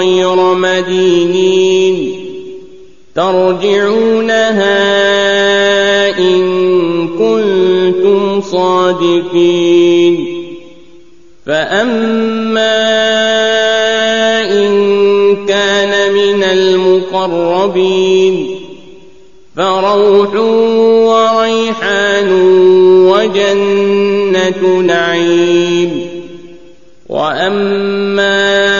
غير مدينين ترجعونها إن كنتم صادقين فأما إن كان من المقربين فروح وريحان وجنة نعيم وأما